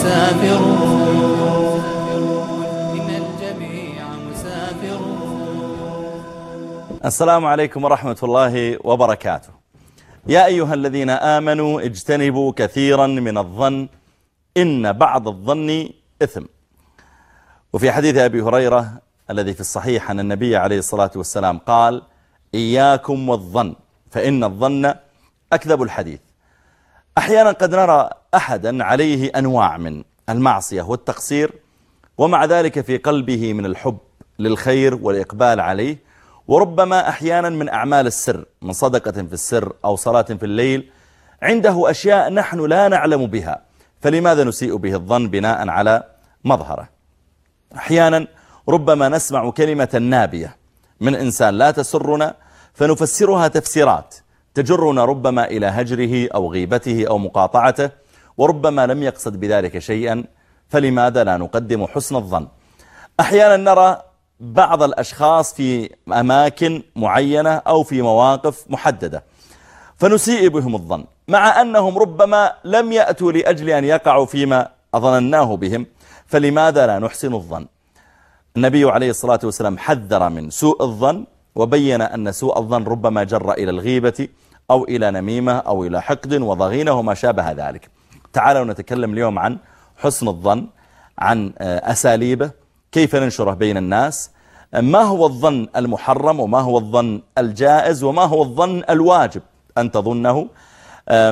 مسافرون. إن الجميع مسافرون السلام عليكم ورحمة الله وبركاته. يا أيها الذين آمنوا اجتنبوا كثيرا من الظن إن بعض الظن إثم. وفي حديث أبي هريرة الذي في الصحيح أن النبي عليه الصلاة والسلام قال إياكم والظن فإن الظن أكذب الحديث. أحيانا قد نرى أحدا عليه أنواع من المعصية والتقصير ومع ذلك في قلبه من الحب للخير والإقبال عليه وربما أحيانا من أعمال السر من صدقة في السر أو صلاة في الليل عنده أشياء نحن لا نعلم بها فلماذا نسيء به الظن بناء على مظهره؟ أحيانا ربما نسمع كلمة نابية من إنسان لا تسرنا فنفسرها تفسيرات تجرنا ربما إلى هجره أو غيبته أو مقاطعته وربما لم يقصد بذلك شيئا فلماذا لا نقدم حسن الظن؟ أحيانا نرى بعض الأشخاص في أماكن معينة أو في مواقف محددة فنسيء بهم الظن مع أنهم ربما لم يأتوا لأجل أن يقعوا فيما أظنناه بهم فلماذا لا نحسن الظن؟ النبي عليه الصلاة والسلام حذر من سوء الظن وبين أن سوء الظن ربما جر إلى الغيبة أو إلى نميمة أو إلى حقد وضغينة وما شابه ذلك. تعالوا نتكلم اليوم عن حسن الظن عن أساليبه كيف ننشره بين الناس ما هو الظن المحرم وما هو الظن الجائز وما هو الظن الواجب أن تظنه.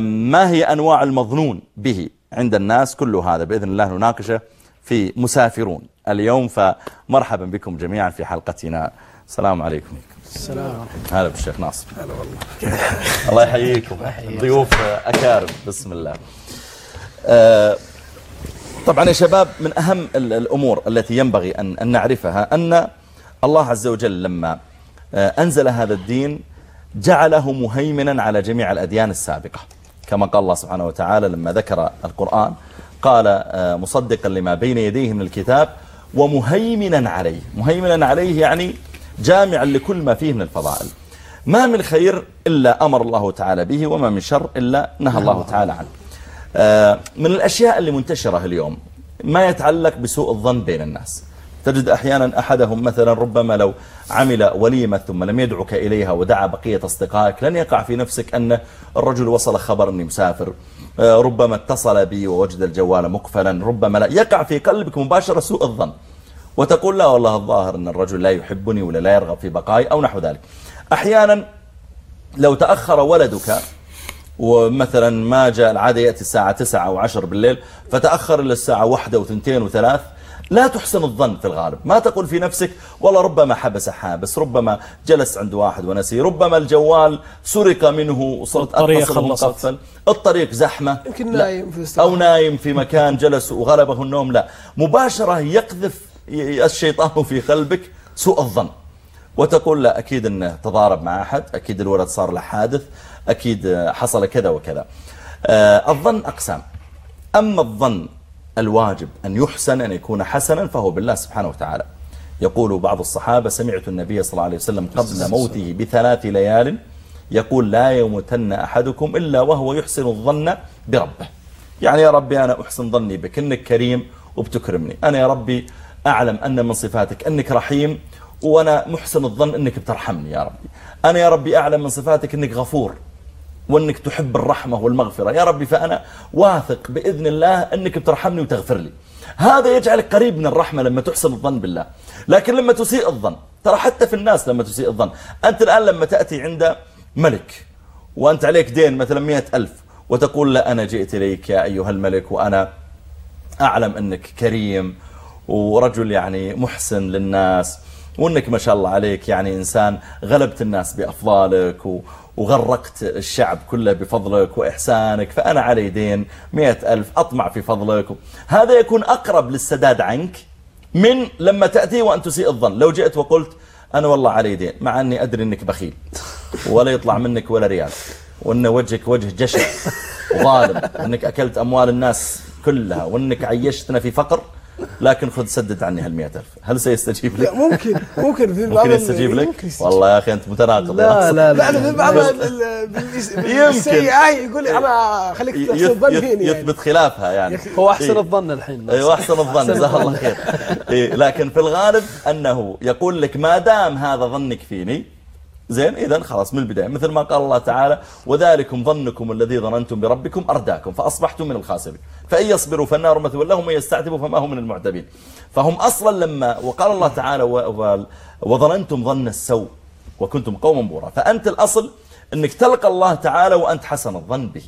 ما هي أنواع المظنون به عند الناس؟ كل هذا بإذن الله نناقشه في مسافرون. اليوم فمرحبا بكم جميعا في حلقتنا السلام عليكم. السلام. هلا بالشيخ ناصر. هلا والله. الله يحييكم. ضيوف أكارم. بسم الله. آه، طبعا يا شباب من أهم الأمور التي ينبغي أن نعرفها أن الله عز وجل لما آه، أنزل هذا الدين جعله مهيمنا على جميع الأديان السابقة. كما قال الله سبحانه وتعالى لما ذكر القرآن قال آه، مصدقا لما بين يديه من الكتاب ومهيمنا عليه. مهيمنا عليه يعني جامعا لكل ما فيه من الفضائل. ما من خير إلا أمر الله تعالى به وما من شر إلا نهى الله تعالى عنه. آه، من الأشياء اللي منتشرة اليوم ما يتعلق بسوء الظن بين الناس. تجد أحيانا أحدهم مثلا ربما لو عمل وليمة ثم لم يدعك إليها ودعا بقية أصدقائك لن يقع في نفسك أن الرجل وصل خبر أني مسافر. آه، ربما اتصل بي ووجد الجوال مقفلا. ربما لا. يقع في قلبك مباشرة سوء الظن. وتقول لا والله الظاهر أن الرجل لا يحبني ولا لا يرغب في بقائي أو نحو ذلك. أحيانا لو تأخر ولدك ومثلا ما جاء العادة يأتي الساعة 9 أو 10 بالليل فتأخر إلى الساعة 1 و2 و3 لا تحسن الظن في الغالب. ما تقول في نفسك والله ربما حبس حابس ربما جلس عند واحد ونسي ربما الجوال سرق منه وصرت أتصل مقفل الطريق زحمة. يمكن نايم في أو نايم في مكان جلس وغلبه النوم لا. مباشرة يقذف الشيطان في قلبك سوء الظن. وتقول لا أكيد أنه تضارب مع أحد أكيد الولد صار له حادث أكيد حصل كذا وكذا. آه، الظن أقسام. أما الظن الواجب أن يحسن أن يكون حسنا فهو بالله سبحانه وتعالى. يقول بعض الصحابة سمعت النبي صلى الله عليه وسلم قبل موته بثلاث ليال يقول لا يموتن أحدكم إلا وهو يحسن الظن بربه. يعني يا ربي أنا أحسن ظني بك إنك كريم وبتكرمني. أنا يا ربي أعلم أن من صفاتك أنك رحيم وأنا محسن الظن أنك بترحمني يا ربي. أنا يا ربي أعلم من صفاتك أنك غفور وأنك تحب الرحمة والمغفرة. يا ربي فأنا واثق بإذن الله أنك بترحمني وتغفر لي. هذا يجعلك قريب من الرحمة لما تحسن الظن بالله. لكن لما تسيء الظن ترى حتى في الناس لما تسيء الظن. أنت الآن لما تأتي عند ملك وأنت عليك دين مثلا مئة ألف وتقول لا أنا جئت إليك يا أيها الملك وأنا أعلم أنك كريم ورجل يعني محسن للناس وأنك ما شاء الله عليك يعني إنسان غلبت الناس بأفضالك وغرقت الشعب كله بفضلك وإحسانك فأنا علي دين مئة ألف أطمع في فضلك. هذا يكون أقرب للسداد عنك من لما تأتي وأن تسيء الظن. لو جئت وقلت أنا والله علي دين مع أني أدري أنك بخيل ولا يطلع منك ولا ريال وأن وجهك وجه جشع وظالم وأنك أكلت أموال الناس كلها وأنك عيشتنا في فقر لكن خذ سدد عني هالمئة ألف هل سيستجيب لك؟ لا ممكن ممكن في بعض ممكن يستجيب لك؟ ممكن يستجيب. والله يا أخي أنت متناقض لا. لا لا لا في بعض ال- ال- بالس- يمكن. بالسيئة يقول لي أنا خليك تحسن الظن فيني يثبت خلافها يعني هو أحسن إيه. الظن الحين أيوه أحسن الظن جزاه الله خير إيه لكن في الغالب أنه يقول لك ما دام هذا ظنك فيني زين اذا خلاص من البداية. مثل ما قال الله تعالى وذلكم ظنكم الذي ظننتم بربكم أرداكم فأصبحتم من الخاسرين. فإن يصبروا فالنار مثوى لهم وإن يستعتبوا فما هم من المعتبين. فهم أصلا لما وقال الله تعالى وظننتم ظن السوء وكنتم قوما بورا. فأنت الأصل إنك تلقى الله تعالى وأنت حسن الظن به.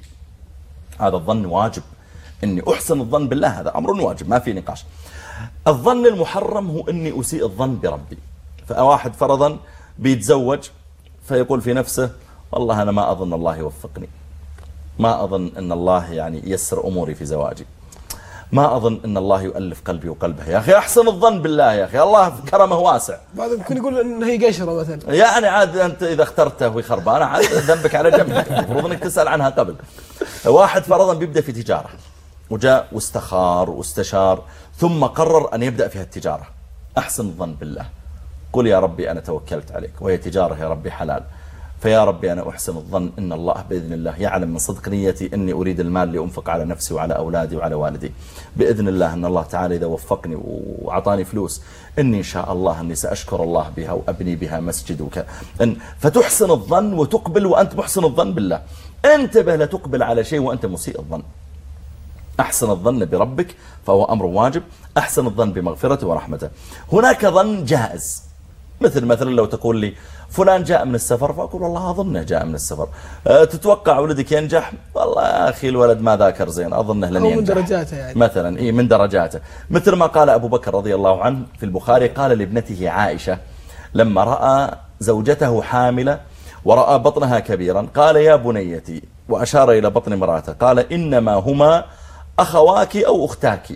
هذا الظن واجب. إني أحسن الظن بالله هذا أمر واجب ما في نقاش. الظن المحرم هو إني أسيء الظن بربي. فواحد فرضا بيتزوج فيقول في نفسه والله أنا ما أظن الله يوفقني. ما أظن إن الله يعني يسر أموري في زواجي. ما أظن إن الله يؤلف قلبي وقلبها يا أخي أحسن الظن بالله يا أخي الله كرمه واسع. بعض ممكن يقول ان هي قشرة مثلا. يعني عاد أنت إذا اخترته وهي خربانة عاد ذنبك على جنب. المفروض أنك تسأل عنها قبل. واحد فرضا بيبدأ في تجارة وجاء واستخار واستشار ثم قرر أن يبدأ في التجارة. أحسن الظن بالله. قل يا ربي أنا توكلت عليك وهي تجارة يا ربي حلال. فيا ربي أنا أحسن الظن إن الله بإذن الله يعلم من صدق نيتي أني أريد المال لأنفق على نفسي وعلى أولادي وعلى والدي. بإذن الله أن الله تعالى إذا وفقني وأعطاني فلوس إني إن شاء الله أني سأشكر الله بها وأبني بها مسجد وك... إن فتحسن الظن وتقبل وأنت محسن الظن بالله. انتبه لا تقبل على شيء وأنت مسيء الظن. أحسن الظن بربك فهو أمر واجب أحسن الظن بمغفرته ورحمته. هناك ظن جائز. مثل مثلا لو تقول لي فلان جاء من السفر فأقول والله أظنه جاء من السفر. أه، تتوقع ولدك ينجح؟ والله أخي الولد ما ذاكر زين أظنه لن أو من ينجح. درجاته يعني. مثلا إيه من درجاته. مثل ما قال أبو بكر رضي الله عنه في البخاري قال لابنته عائشة لما رأى زوجته حاملة ورأى بطنها كبيرا قال يا بنيتي وأشار إلى بطن امرأته قال إنما هما أخواك أو أختاك.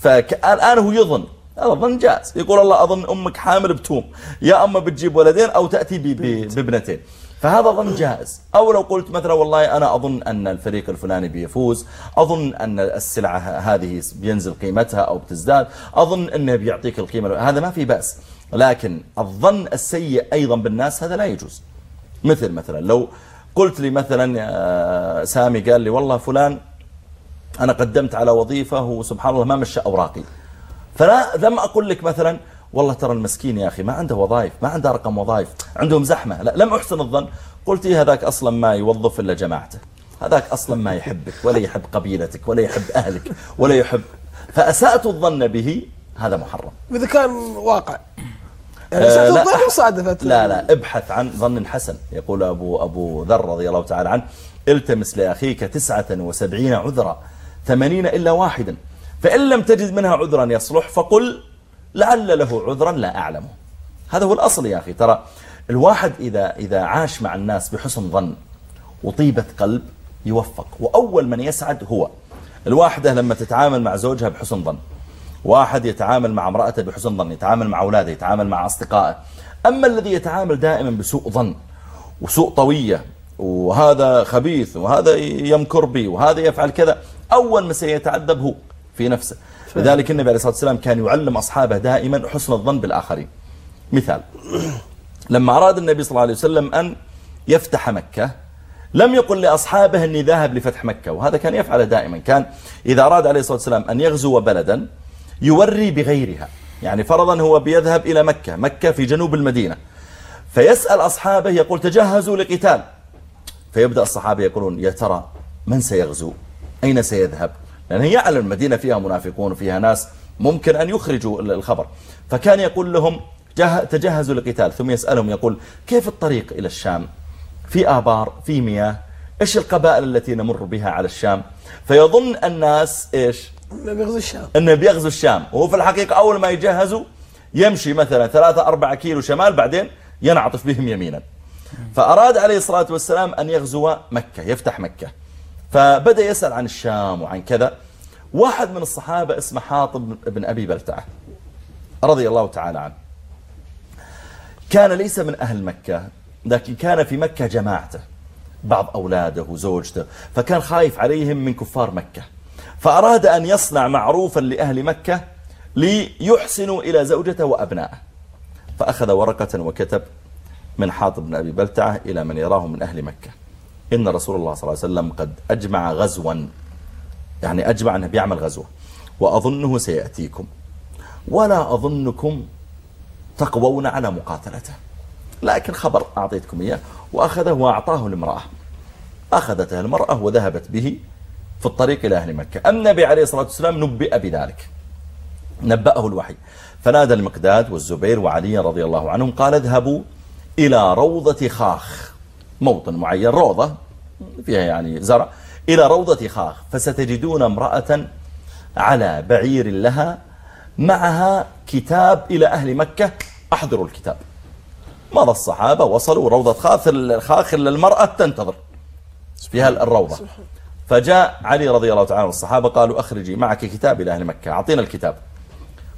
فالآن هو يظن هذا ظن جائز يقول الله أظن أمك حامل بتوم. يا أما بتجيب ولدين أو تأتي بابنتين. فهذا ظن جائز أو لو قلت مثلا والله أنا أظن أن الفريق الفلاني بيفوز. أظن أن السلعة هذه بينزل قيمتها أو بتزداد. أظن أنه بيعطيك القيمة. هذا ما في بأس. لكن الظن السيء أيضا بالناس هذا لا يجوز. مثل مثلا لو قلت لي مثلا آه، سامي قال لي والله فلان أنا قدمت على وظيفة وسبحان الله ما مشى أوراقي. فلا لم أقول لك مثلا والله ترى المسكين يا أخي ما عنده وظائف ما عنده رقم وظائف عندهم زحمة لا لم أحسن الظن. قلت إيه هذاك أصلا ما يوظف إلا جماعته. هذاك أصلا ما يحبك ولا يحب قبيلتك ولا يحب أهلك ولا يحب. فأسأت الظن به هذا محرم. واذا كان واقع. يعني آه، لا. لا لا ابحث عن ظن حسن. يقول أبو, أبو ذر رضي الله تعالى عنه التمس لأخيك تسعة وسبعين عذرا ثمانين إلا واحدا. فإن لم تجد منها عذرا يصلح فقل لعل له عذرا لا أعلمه هذا هو الأصل يا أخي. ترى الواحد إذا, إذا عاش مع الناس بحسن ظن وطيبة قلب يوفق. وأول من يسعد هو الواحدة لما تتعامل مع زوجها بحسن ظن. واحد يتعامل مع امرأته بحسن ظن يتعامل مع أولاده يتعامل مع أصدقائه. أما الذي يتعامل دائما بسوء ظن وسوء طوية وهذا خبيث وهذا يمكر بي وهذا يفعل كذا أول ما سيتعذب هو. في نفسه. لذلك النبي عليه الصلاة والسلام كان يعلم أصحابه دائما حسن الظن بالآخرين. مثال لما أراد النبي صلى الله عليه وسلم أن يفتح مكة لم يقل لأصحابه أني ذاهب لفتح مكة وهذا كان يفعله دائما. كان إذا أراد عليه الصلاة والسلام أن يغزو بلدا يوري بغيرها. يعني فرضا هو بيذهب إلى مكة مكة في جنوب المدينة. فيسأل أصحابه يقول تجهزوا لقتال. فيبدأ الصحابة يقولون يا ترى من سيغزو؟ أين سيذهب؟ لأنه يعلم المدينة فيها منافقون وفيها ناس ممكن أن يخرجوا الخبر. فكان يقول لهم جه- تجهزوا للقتال. ثم يسألهم يقول كيف الطريق إلى الشام؟ في آبار في مياه إيش القبائل التي نمر بها على الشام؟ فيظن الناس إيش؟ بيغزو الشام. إنه بيغزو الشام. وهو في الحقيقة أول ما يجهزوا يمشي مثلا ثلاثة أربعة كيلو شمال بعدين ينعطف بهم يمينا. فأراد عليه الصلاة والسلام أن يغزو مكة يفتح مكة. فبدأ يسأل عن الشام وعن كذا. واحد من الصحابة اسمه حاطب بن أبي بلتعة رضي الله تعالى عنه. كان ليس من أهل مكة لكن كان في مكة جماعته بعض أولاده وزوجته فكان خايف عليهم من كفار مكة. فأراد أن يصنع معروفا لأهل مكة ليحسنوا إلى زوجته وأبنائه. فأخذ ورقة وكتب من حاطب بن أبي بلتعة إلى من يراه من أهل مكة. إن رسول الله صلى الله عليه وسلم قد أجمع غزوا. يعني أجمع أنه بيعمل غزوة. وأظنه سيأتيكم. ولا أظنكم تقوون على مقاتلته. لكن خبر أعطيتكم إياه. وأخذه وأعطاه لامرأة. أخذته المرأة وذهبت به في الطريق إلى أهل مكة. النبي عليه الصلاة والسلام نبئ بذلك. نبأه الوحي. فنادى المقداد والزبير وعلي رضي الله عنهم قال اذهبوا إلى روضة خاخ. موطن معين روضة فيها يعني زرع. إلى روضة خاخ فستجدون امرأة على بعير لها معها كتاب إلى أهل مكة. أحضروا الكتاب. مضى الصحابة وصلوا روضة خاخ الخاخ المرأة تنتظر فيها الروضة. فجاء علي رضي الله تعالى والصحابة قالوا أخرجي معك كتاب إلى أهل مكة. أعطينا الكتاب.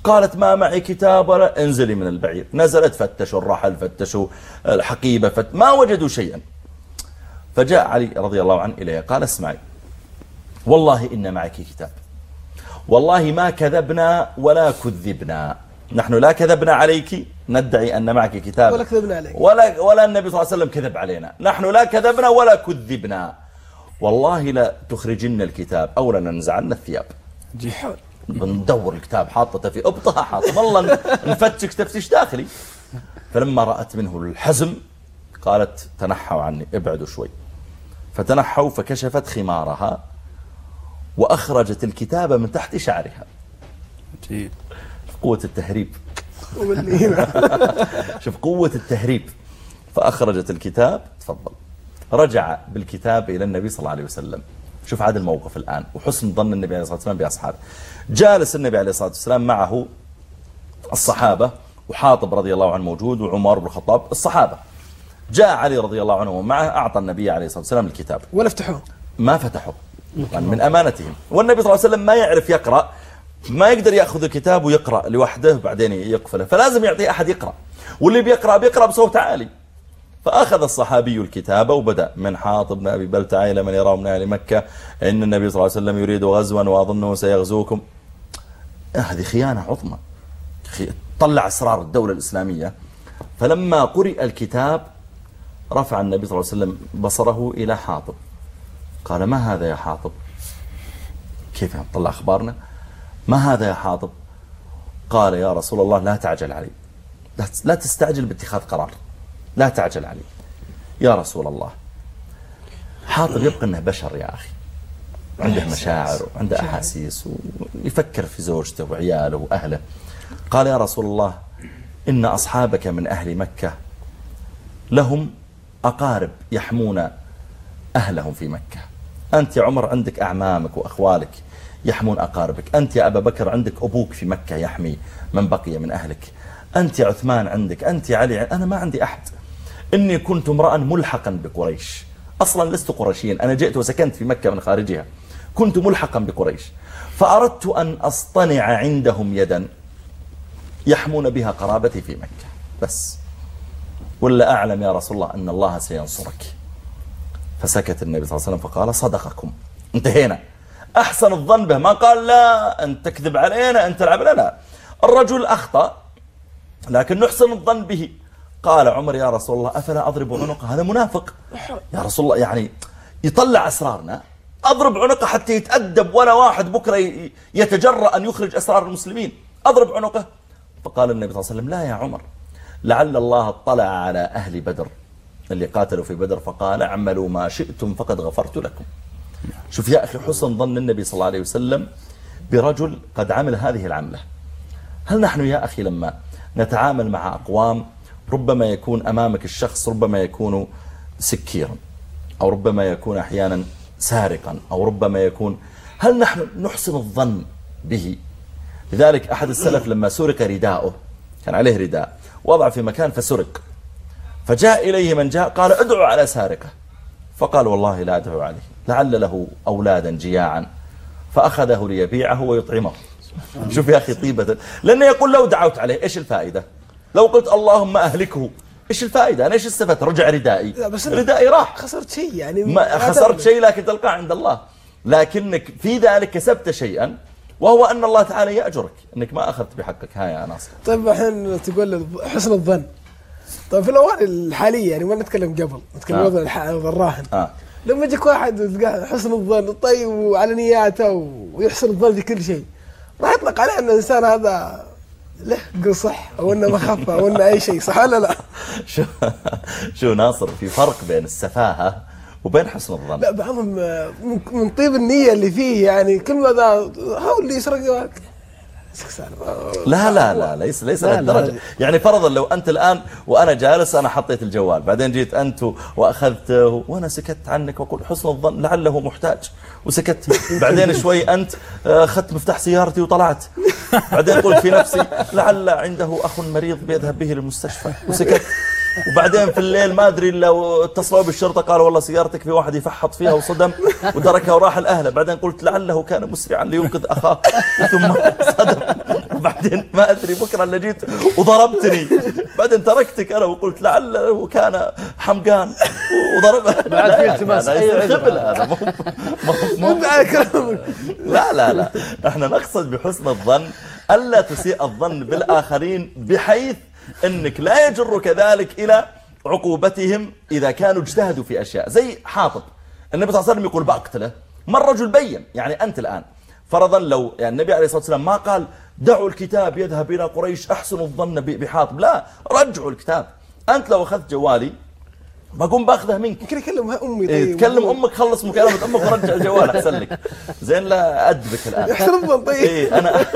قالت ما معي كتاب ولا انزلي من البعير. نزلت فتشوا الرحل فتشوا الحقيبة فت ما وجدوا شيئا. فجاء علي رضي الله عنه إليه قال اسمعي والله إن معك كتاب. والله ما كذبنا ولا كذبنا. نحن لا كذبنا عليك ندعي أن معك كتاب. ولا كذبنا عليك. ولا, ولا النبي صلى الله عليه وسلم كذب علينا. نحن لا كذبنا ولا كذبنا. والله لا تخرجن الكتاب أو لننزعن الثياب. حول. بندور الكتاب حاطته في أبطها حاطه. والله نفتش تفتيش داخلي. فلما رأت منه الحزم قالت تنحوا عني ابعدوا شوي. فتنحوا فكشفت خمارها وأخرجت الكتاب من تحت شعرها. جيد. قوة التهريب. شوف قوة التهريب. فأخرجت الكتاب تفضل. رجع بالكتاب إلى النبي صلى الله عليه وسلم. شوف عاد الموقف الآن. وحسن ظن النبي عليه الصلاة والسلام بأصحابه. جالس النبي عليه الصلاة والسلام معه الصحابة وحاطب رضي الله عنه موجود وعمر بن الخطاب الصحابة. جاء علي رضي الله عنه ومعه أعطى النبي عليه الصلاة والسلام الكتاب. ولا افتحوه؟ ما فتحوا. يعني من أمانتهم. والنبي صلى الله عليه وسلم ما يعرف يقرأ ما يقدر يأخذ الكتاب ويقرأ لوحده بعدين يقفله. فلازم يعطيه أحد يقرأ. واللي بيقرأ بيقرأ بصوت عالي. فأخذ الصحابي الكتاب وبدأ من حاطب بن أبي بلتع إلى من يراه من أهل مكة؟ إن النبي صلى الله عليه وسلم يريد غزوا وأظنه سيغزوكم. هذه خيانة عظمى. طلع أسرار الدولة الإسلامية. فلما قرئ الكتاب رفع النبي صلى الله عليه وسلم بصره إلى حاطب. قال ما هذا يا حاطب؟ كيف طلع أخبارنا؟ ما هذا يا حاطب؟ قال يا رسول الله لا تعجل علي. لا- لا تستعجل باتخاذ قرار. لا تعجل علي. يا رسول الله. حاطب يبقى إنه بشر يا أخي. عنده مشاعر وعنده أحاسيس ويفكر في زوجته وعياله وأهله. قال يا رسول الله إن أصحابك من أهل مكة لهم أقارب يحمون أهلهم في مكة. أنت يا عمر عندك أعمامك وأخوالك يحمون أقاربك. أنت يا أبا بكر عندك أبوك في مكة يحمي من بقي من أهلك. أنت يا عثمان عندك أنت يا علي أنا ما عندي أحد. إني كنت امرأ ملحقا بقريش. أصلا لست قرشيا أنا جئت وسكنت في مكة من خارجها. كنت ملحقا بقريش. فأردت أن أصطنع عندهم يدا يحمون بها قرابتي في مكة. بس. ولا أعلم يا رسول الله أن الله سينصرك. فسكت النبي صلى الله عليه وسلم فقال صدقكم. انتهينا. أحسن الظن به. ما قال لا أنت تكذب علينا أنت تلعب لا الرجل أخطأ لكن نحسن الظن به. قال عمر يا رسول الله أفلا أضرب عنقه؟ هذا منافق. يا رسول الله يعني يطلع أسرارنا. أضرب عنقه حتى يتأدب ولا واحد بكرة يتجرأ أن يخرج أسرار المسلمين. أضرب عنقه. فقال النبي صلى الله عليه وسلم لا يا عمر. لعل الله اطلع على أهل بدر. اللي قاتلوا في بدر فقال اعملوا ما شئتم فقد غفرت لكم. شوف يا أخي حسن ظن النبي صلى الله عليه وسلم برجل قد عمل هذه العملة. هل نحن يا أخي لما نتعامل مع أقوام ربما يكون أمامك الشخص ربما يكون سكيرا أو ربما يكون أحيانا سارقا أو ربما يكون هل نحن نحسن الظن به؟ لذلك أحد السلف لما سرق رداؤه كان عليه رداء وضع في مكان فسرق. فجاء إليه من جاء قال ادعوا على سارقة. فقال والله لا أدعو عليه. لعل له أولادا جياعا. فأخذه ليبيعه ويطعمه. شوف يا أخي طيبة. لأنه يقول لو دعوت عليه إيش الفائدة؟ لو قلت اللهم أهلكه. إيش الفائدة؟ أنا إيش استفدت رجع ردائي. ردائي راح. خسرت شيء يعني. ما خسرت شيء لكن تلقاه عند الله. لكنك في ذلك كسبت شيئا. وهو أن الله تعالى يأجرك أنك ما أخذت بحقك ها يا ناصر طيب الحين تقول حسن الظن طيب في الاوان الحالية يعني ما نتكلم قبل نتكلم آه. قبل الح- الراهن آه. لما يجيك واحد حسن الظن طيب وعلى نياته ويحسن الظن في كل شيء ما يطلق عليه إن الإنسان هذا له قصح أو إنه مخفى أو إنه أي شيء صح ولا لا؟ شو, شو ناصر في فرق بين السفاهة وبين حسن الظن. لا بعضهم آه، من- طيب النية اللي فيه يعني كل ما ذا هو اللي يسرق لا لا لا ليس ليس. لهالدرجة. يعني فرضا لو أنت الآن وأنا جالس أنا حطيت الجوال بعدين جيت أنت وأخذته وأنا سكت عنك وأقول حسن الظن لعله محتاج. وسكت. بعدين شوي أنت آه، أخذت مفتاح سيارتي وطلعت. بعدين قلت في نفسي لعل عنده أخ مريض بيذهب به للمستشفى. وسكت. وبعدين في الليل ما أدري إلا اتصلوا بالشرطة قالوا والله سيارتك في واحد يفحط فيها وصدم وتركها وراح لأهله. بعدين قلت لعله كان مسرعا لينقذ أخاه ثم صدم. وبعدين ما أدري بكرة اللي جيت وضربتني. بعدين تركتك أنا وقلت لعله كان حمقان وضرب بعد في التماس. هذا. مو مو- مو لا لا لا. إحنا نقصد بحسن الظن ألا تسيء الظن بالآخرين بحيث أنك لا يجرك ذلك إلى عقوبتهم إذا كانوا اجتهدوا في أشياء. زي حاطب. النبي صلى الله عليه وسلم يقول بقتله. ما الرجل بين. يعني أنت الآن. فرضا لو يعني النبي عليه الصلاة والسلام ما قال دعوا الكتاب يذهب إلى قريش أحسنوا الظن بحاطب لا رجعوا الكتاب. أنت لو أخذت جوالي بقوم بأخذه منك. يمكن يكلم امي إيه، طيب تكلم أمك خلص مكالمه أمك ورجع الجوال أحسن لك. زين لا أدبك الآن. يحسن الظن. طيب. إيه أنا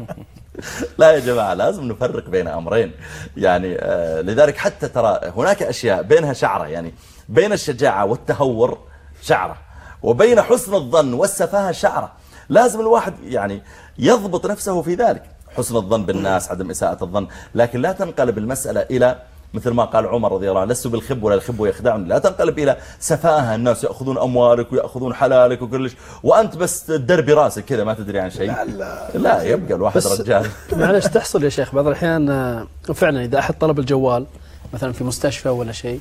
لا يا جماعة لازم نفرق بين أمرين. يعني آه لذلك حتى ترى هناك أشياء بينها شعرة. يعني بين الشجاعة والتهور شعرة وبين حسن الظن والسفاهة شعرة. لازم الواحد يعني يضبط نفسه في ذلك. حسن الظن بالناس عدم إساءة الظن. لكن لا تنقلب المسألة إلى مثل ما قال عمر رضي الله عنه لست بالخب ولا الخب يخدعني. لا تنقلب إلى سفاهة الناس يأخذون أموالك ويأخذون حلالك وكلش وأنت بس تدري براسك كذا ما تدري عن شيء. لا, لا. يبقى الواحد بس- رجال. معلش تحصل يا شيخ بعض الأحيان آه، فعلا إذا أحد طلب الجوال مثلا في مستشفى ولا شيء.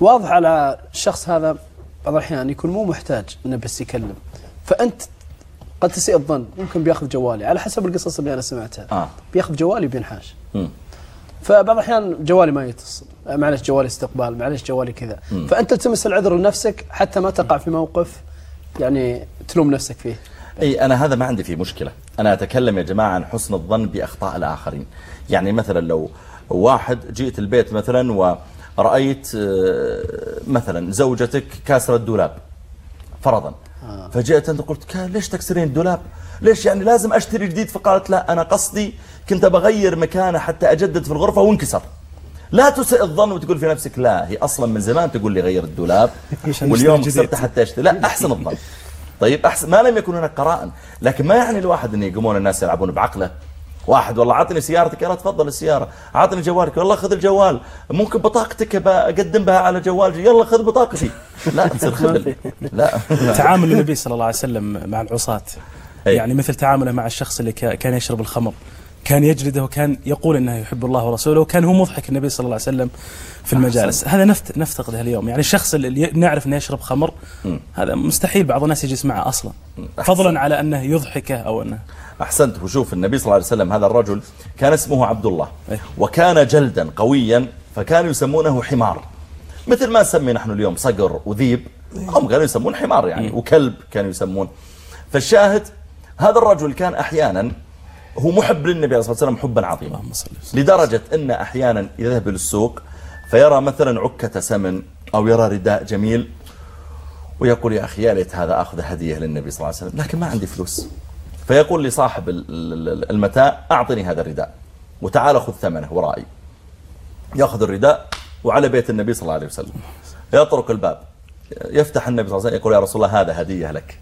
واضح على الشخص هذا بعض الأحيان يكون مو محتاج إنه بس يكلم. فأنت قد تسيء الظن ممكن بياخذ جوالي. على حسب القصص اللي أنا سمعتها. آه. بياخذ جوالي وبينحاش مم. فبعض الأحيان جوالي ما يتصل. معلش جوالي استقبال معلش جوالي كذا. فأنت تلتمس العذر لنفسك حتى ما تقع في موقف يعني تلوم نفسك فيه. أي أنا هذا ما عندي فيه مشكلة. أنا أتكلم يا جماعة عن حسن الظن بأخطاء الآخرين. يعني مثلا لو واحد جئت البيت مثلا ورأيت آه، مثلا زوجتك كاسرة الدولاب فرضا. فجئت أنت قلت "كا- ليش تكسرين الدولاب؟ ليش يعني لازم أشتري جديد؟ فقالت لا أنا قصدي كنت بغير مكانه حتى أجدد في الغرفة وانكسر. لا تسئ الظن وتقول في نفسك لا هي أصلا من زمان تقول لي غير الدولاب واليوم. كسرت حتى أشتري. لا أحسن الظن. طيب أحسن ما لم يكن هناك قرائن لكن ما يعني الواحد أن يقومون الناس يلعبون بعقله؟ واحد والله عطني سيارتك. يلا تفضل السيارة. عطني جوالك. والله خذ الجوال. ممكن بطاقتك بقدم بها على جوال يلا خذ بطاقتي. لا تصير خبل لا. تعامل النبي صلى الله عليه وسلم مع العصاة. يعني مثل تعامله مع الشخص اللي كا- كان يشرب الخمر. كان يجلده وكان يقول إنه يحب الله ورسوله وكان هو مضحك النبي صلى الله عليه وسلم في المجالس. هذا نفت نفتقده اليوم يعني الشخص اللي نعرف إنه يشرب خمر هذا مستحيل بعض الناس يجلس معه أصلا. فضلا على أنه يضحكه أو أنه أحسنت. وشوف النبي صلى الله عليه وسلم هذا الرجل كان اسمه عبد الله أيه. وكان جلدا قويا فكانوا يسمونه حمار. مثل ما نسمي نحن اليوم صقر وذيب. هم كانوا يسمون حمار يعني وكلب كانوا يسمون. فالشاهد هذا الرجل كان أحيانا هو محب للنبي عليه الصلاة والسلام حبا عظيما. وسلم. لدرجة أن أحيانا يذهب للسوق فيرى مثلا عكة سمن أو يرى رداء جميل ويقول يا أخي يا ليت هذا أخذ هدية للنبي صلى الله عليه وسلم لكن ما عندي فلوس. فيقول لصاحب ال- ال- المتاع أعطني هذا الرداء. وتعال خذ ثمنه ورائي يأخذ الرداء وعلى بيت النبي صلى الله عليه وسلم. يطرق الباب. يفتح النبي صلى الله عليه وسلم يقول يا رسول الله هذا هدية لك.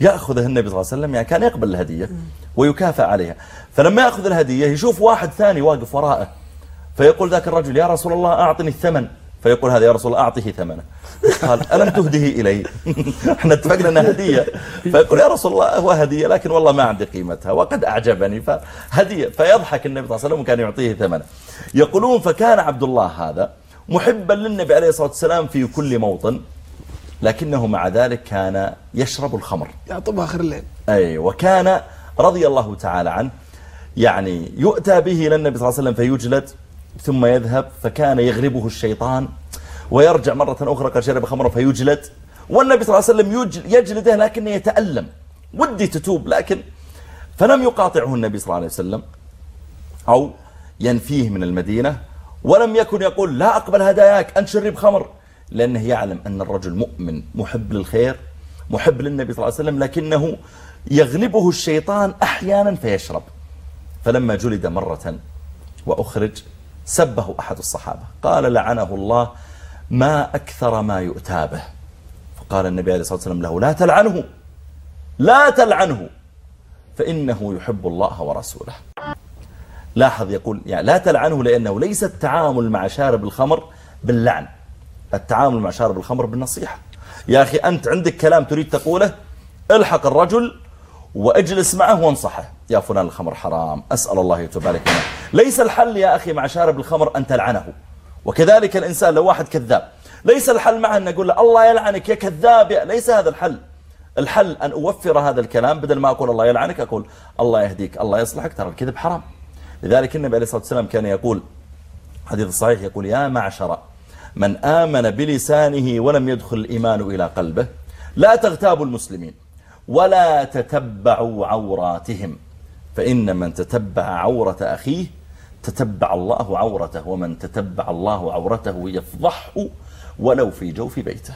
يأخذه النبي صلى الله عليه وسلم يعني كان يقبل الهدية ويكافئ عليها. فلما يأخذ الهدية يشوف واحد ثاني واقف وراءه فيقول ذاك الرجل يا رسول الله أعطني الثمن. فيقول هذا يا رسول الله أعطه ثمنه. قال ألم تهده إلي؟ إحنا اتفقنا أنها هدية. فيقول يا رسول الله هو هدية لكن والله ما عندي قيمتها وقد أعجبني. فهدية فيضحك النبي صلى الله عليه وسلم وكان يعطيه ثمنه. يقولون فكان عبد الله هذا محبا للنبي عليه الصلاة والسلام في كل موطن لكنه مع ذلك كان يشرب الخمر. يعطبها آخر الليل. أي وكان رضي الله تعالى عنه يعني يؤتى به إلى النبي صلى الله عليه وسلم فيجلد. ثم يذهب فكان يغلبه الشيطان ويرجع مرة أخرى قد شرب خمرا فيجلد. والنبي صلى الله عليه وسلم يج- يجلده لكنه يتألم. ودي تتوب لكن فلم يقاطعه النبي صلى الله عليه وسلم أو ينفيه من المدينة. ولم يكن يقول لا أقبل هداياك أنت شرب خمر. لأنه يعلم أن الرجل مؤمن محب للخير محب للنبي صلى الله عليه وسلم لكنه يغلبه الشيطان أحيانا فيشرب. فلما جلد مرة وأخرج سبه أحد الصحابة. قال لعنه الله ما أكثر ما يؤتى به. فقال النبي عليه الصلاة والسلام له لا تلعنه لا تلعنه فإنه يحب الله ورسوله. لاحظ يقول يعني لا تلعنه لأنه ليس التعامل مع شارب الخمر باللعن. التعامل مع شارب الخمر بالنصيحة. يا أخي أنت عندك كلام تريد تقوله الحق الرجل واجلس معه وانصحه. يا فلان الخمر حرام أسأل الله عليك منه. ليس الحل يا أخي مع شارب الخمر أن تلعنه. وكذلك الإنسان لو واحد كذاب. ليس الحل معه أن نقول له الله يلعنك يا كذاب ليس هذا الحل. الحل أن أوفر هذا الكلام بدل ما أقول الله يلعنك أقول الله يهديك الله يصلحك ترى الكذب حرام. لذلك النبي عليه الصلاة والسلام كان يقول حديث صحيح يقول يا معشر من آمن بلسانه ولم يدخل الإيمان إلى قلبه لا تغتابوا المسلمين. ولا تتبعوا عوراتهم. فإن من تتبع عورة أخيه تتبع الله عورته ومن تتبع الله عورته يفضحه ولو في جوف بيته.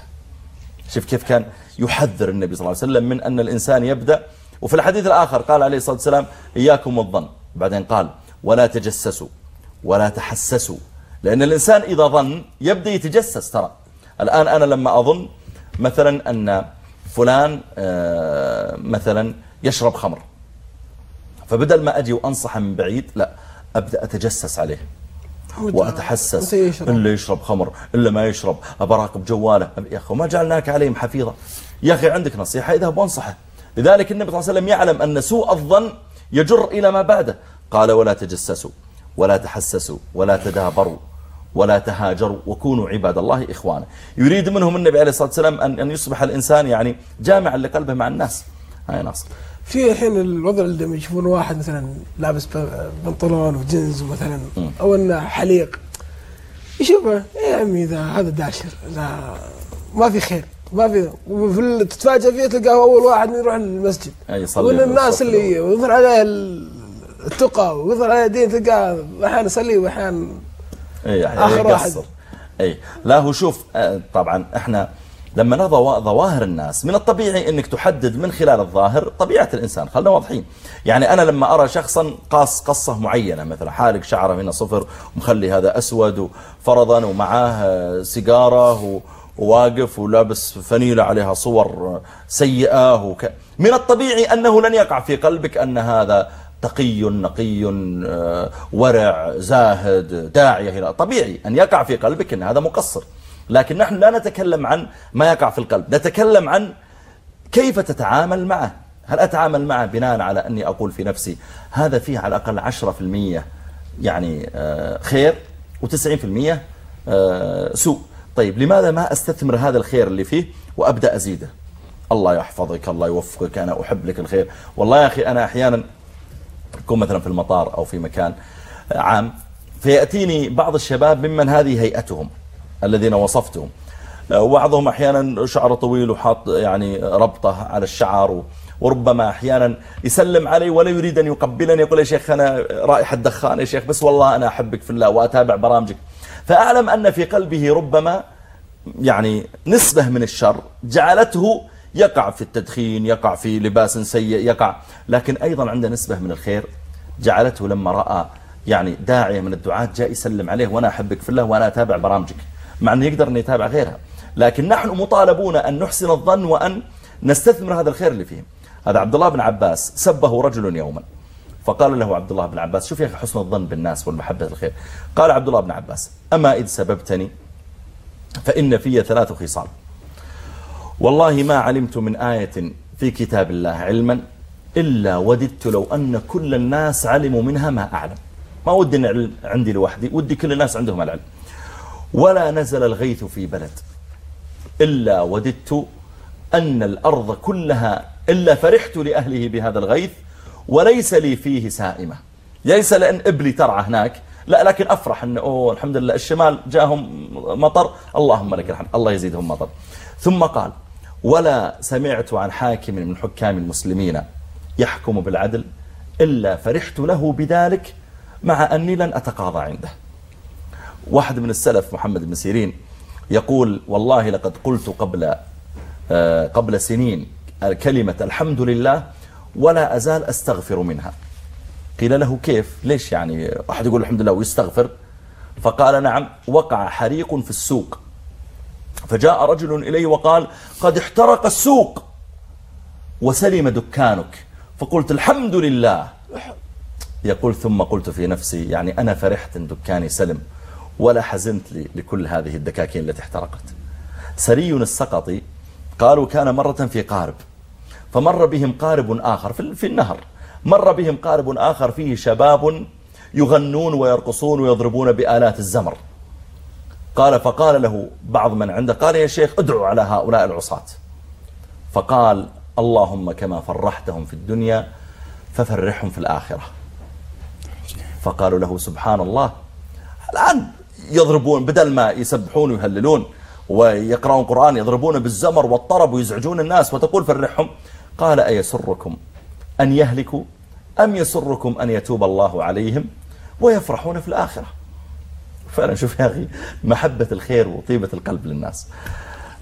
شوف كيف كان يحذر النبي صلى الله عليه وسلم من أن الإنسان يبدأ. وفي الحديث الآخر قال عليه الصلاة والسلام إياكم والظن. بعدين قال ولا تجسسوا ولا تحسسوا. لأن الإنسان إذا ظن يبدأ يتجسس ترى. الآن أنا لما أظن مثلا أن فلان آه، مثلا يشرب خمر. فبدل ما أجي وأنصحه من بعيد لا أبدأ أتجسس عليه. وأتحسس؟ إلا يشرب خمر إلا ما يشرب. أبراقب جواله. يا أخي ما جعلناك عليهم حفيظة. يا أخي عندك نصيحة؟ اذهب وانصحه لذلك النبي صلى الله عليه وسلم يعلم أن سوء الظن يجر إلى ما بعده. قال ولا تجسسوا ولا تحسسوا ولا تدابروا. ولا تهاجروا وكونوا عباد الله إخوانا. يريد منهم النبي عليه الصلاة والسلام أن أن يصبح الإنسان يعني جامعا لقلبه مع الناس. هاي ناصر. في الحين الوضع اللي لما يشوفون واحد مثلا لابس بنطلون وجنز مثلا أو إنه حليق يشوفه إيه يا عمي ذا هذا داشر لا ما في خير ما في. وفي تتفاجئ فيه تلقاه أول واحد يروح المسجد. ومن الناس اللي يظهر عليه ال- التقى ويظهر عليه الدين تلقاه أحيانا يصلي واحيانا اي آخر آخر واحد. اي لا هو شوف آه، طبعا إحنا لما نرى ظوا- ظواهر الناس من الطبيعي إنك تحدد من خلال الظاهر طبيعة الإنسان. خلنا واضحين. يعني أنا لما أرى شخصا قاص قصة معينة مثلا حالق شعره هنا صفر ومخلي هذا أسود فرضا ومعاه آه، سيجارة و- وواقف ولابس فنيلة عليها صور آه، سيئة وك... من الطبيعي أنه لن يقع في قلبك أن هذا تقي نقي ورع زاهد داعية إلى طبيعي أن يقع في قلبك أن هذا مقصر. لكن نحن لا نتكلم عن ما يقع في القلب. نتكلم عن كيف تتعامل معه. هل أتعامل معه بناء على أني أقول في نفسي هذا فيه على الأقل 10% يعني آه، خير و90% آه، سوء. طيب لماذا ما أستثمر هذا الخير اللي فيه وأبدأ أزيده؟ الله يحفظك الله يوفقك أنا أحب لك الخير. والله يا أخي أنا أحيانا أكون مثلا في المطار أو في مكان عام فيأتيني بعض الشباب ممن هذه هيئتهم الذين وصفتهم. وبعضهم أحيانا شعره طويل وحاط يعني ربطة على الشعر وربما أحيانا يسلم علي ولا يريد أن يقبلني يقول يا شيخ أنا رائحة دخان يا شيخ بس والله أنا أحبك في الله وأتابع برامجك. فأعلم أن في قلبه ربما يعني نسبة من الشر جعلته يقع في التدخين يقع في لباس سيء يقع. لكن أيضا عنده نسبة من الخير جعلته لما رأى يعني داعية من الدعاة جاء يسلم عليه وأنا أحبك في الله وأنا أتابع برامجك. مع أنه يقدر أن يتابع غيرها. لكن نحن مطالبون أن نحسن الظن وأن نستثمر هذا الخير اللي فيهم هذا عبد الله بن عباس سبه رجل يوما. فقال له عبد الله بن عباس شوف يا أخي حسن الظن بالناس والمحبة الخير. قال عبد الله بن عباس أما إذ سببتني فإن في ثلاث خصال. والله ما علمت من آية في كتاب الله علما إلا وددت لو أن كل الناس علموا منها ما أعلم. ما ودي العلم عندي لوحدي ودي كل الناس عندهم العلم. ولا نزل الغيث في بلد إلا وددت أن الأرض كلها إلا فرحت لأهله بهذا الغيث وليس لي فيه سائمة. ليس لأن إبلي ترعى هناك لا لكن أفرح أن أوه الحمد لله الشمال جاهم مطر اللهم لك الحمد الله يزيدهم مطر. ثم قال ولا سمعت عن حاكم من حكام المسلمين يحكم بالعدل إلا فرحت له بذلك مع أني لن أتقاضى عنده. واحد من السلف محمد بن سيرين يقول والله لقد قلت قبل آه، قبل سنين كلمة الحمد لله ولا أزال أستغفر منها. قيل له كيف؟ ليش يعني؟ واحد يقول الحمد لله ويستغفر. فقال نعم وقع حريق في السوق. فجاء رجل إليه وقال قد احترق السوق وسلم دكانك. فقلت الحمد لله. يقول ثم قلت في نفسي يعني أنا فرحت أن دكاني سلم ولا حزنت لي لكل هذه الدكاكين التي احترقت. سري السقطي قالوا كان مرة في قارب. فمر بهم قارب آخر في النهر. مر بهم قارب آخر فيه شباب يغنون ويرقصون ويضربون بآلات الزمر. قال فقال له بعض من عنده قال يا شيخ ادعو على هؤلاء العصاة. فقال اللهم كما فرحتهم في الدنيا ففرحهم في الآخرة. فقالوا له سبحان الله الآن يضربون بدل ما يسبحون ويهللون ويقرأون قرآن يضربون بالزمر والطرب ويزعجون الناس وتقول فرحهم قال أيسركم أن يهلكوا أم يسركم أن يتوب الله عليهم ويفرحون في الآخرة؟ فعلا شوف يا أخي محبة الخير وطيبة القلب للناس.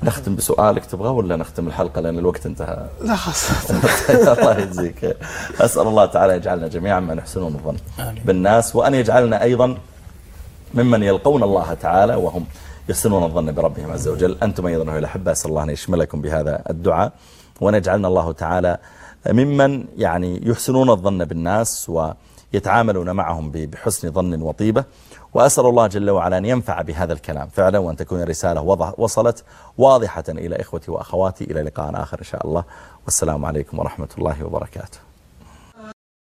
نختم بسؤالك تبغى ولا نختم الحلقة لأن الوقت انتهى؟ لا خلاص. الله يجزيك. أسأل الله تعالى يجعلنا جميعا من يحسنون الظن. بالناس وأن يجعلنا أيضا ممن يلقون الله تعالى وهم يحسنون الظن بربهم عز وجل. أنتم أيضا أيها الأحبة أسأل الله أن يشملكم بهذا الدعاء وأن يجعلنا الله تعالى ممن يعني يحسنون الظن بالناس ويتعاملون معهم بحسن ظن وطيبة. وأسأل الله جل وعلا أن ينفع بهذا الكلام. فعلا وأن تكون الرسالة وصلت واضحة إلى إخوتي وأخواتي. إلى لقاء آخر إن شاء الله. والسلام عليكم ورحمة الله وبركاته.